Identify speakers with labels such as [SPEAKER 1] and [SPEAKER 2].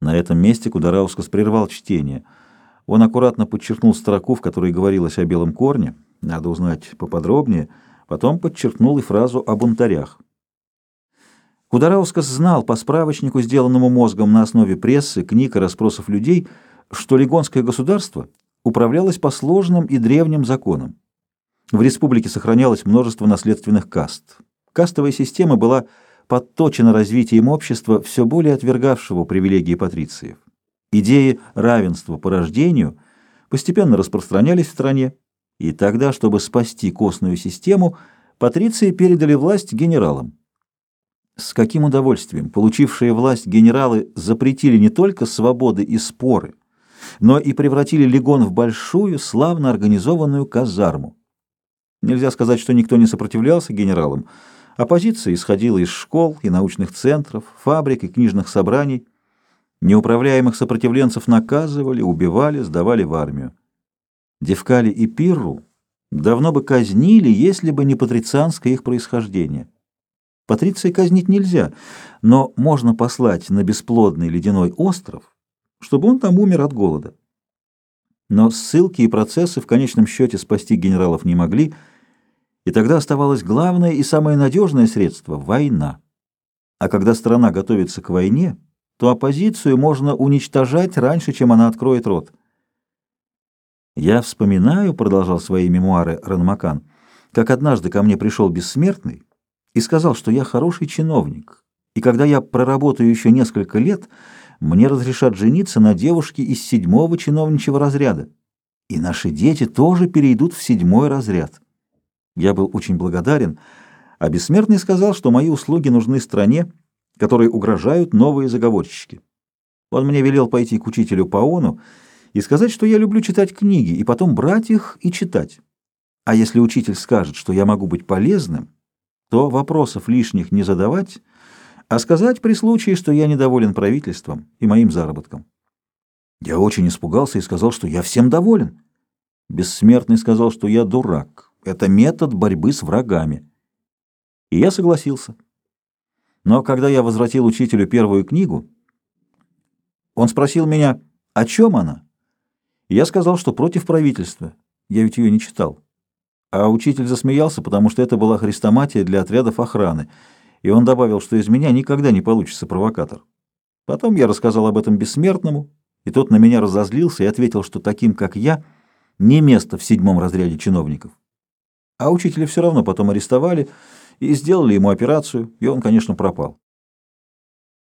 [SPEAKER 1] На этом месте Кудараускас прервал чтение. Он аккуратно подчеркнул строку, в которой говорилось о белом корне, надо узнать поподробнее, потом подчеркнул и фразу о бунтарях. Кудараускас знал по справочнику, сделанному мозгом на основе прессы, книг и расспросов людей, что Легонское государство управлялось по сложным и древним законам. В республике сохранялось множество наследственных каст. Кастовая система была подточено развитием общества, все более отвергавшего привилегии патрициев. Идеи равенства по рождению постепенно распространялись в стране, и тогда, чтобы спасти костную систему, патриции передали власть генералам. С каким удовольствием получившие власть генералы запретили не только свободы и споры, но и превратили легон в большую, славно организованную казарму. Нельзя сказать, что никто не сопротивлялся генералам, Оппозиция исходила из школ и научных центров, фабрик и книжных собраний. Неуправляемых сопротивленцев наказывали, убивали, сдавали в армию. Девкали и Пирру давно бы казнили, если бы не патрицианское их происхождение. Патриции казнить нельзя, но можно послать на бесплодный ледяной остров, чтобы он там умер от голода. Но ссылки и процессы в конечном счете спасти генералов не могли, и тогда оставалось главное и самое надежное средство – война. А когда страна готовится к войне, то оппозицию можно уничтожать раньше, чем она откроет рот. «Я вспоминаю», — продолжал свои мемуары Ранмакан, «как однажды ко мне пришел бессмертный и сказал, что я хороший чиновник, и когда я проработаю еще несколько лет, мне разрешат жениться на девушке из седьмого чиновничьего разряда, и наши дети тоже перейдут в седьмой разряд». Я был очень благодарен, а Бессмертный сказал, что мои услуги нужны стране, которой угрожают новые заговорщики. Он мне велел пойти к учителю Паону и сказать, что я люблю читать книги, и потом брать их и читать. А если учитель скажет, что я могу быть полезным, то вопросов лишних не задавать, а сказать при случае, что я недоволен правительством и моим заработком. Я очень испугался и сказал, что я всем доволен. Бессмертный сказал, что я дурак. Это метод борьбы с врагами. И я согласился. Но когда я возвратил учителю первую книгу, он спросил меня, о чем она? Я сказал, что против правительства. Я ведь ее не читал. А учитель засмеялся, потому что это была хрестоматия для отрядов охраны, и он добавил, что из меня никогда не получится провокатор. Потом я рассказал об этом бессмертному, и тот на меня разозлился и ответил, что таким, как я, не место в седьмом разряде чиновников. А учителя все равно потом арестовали и сделали ему операцию, и он, конечно, пропал.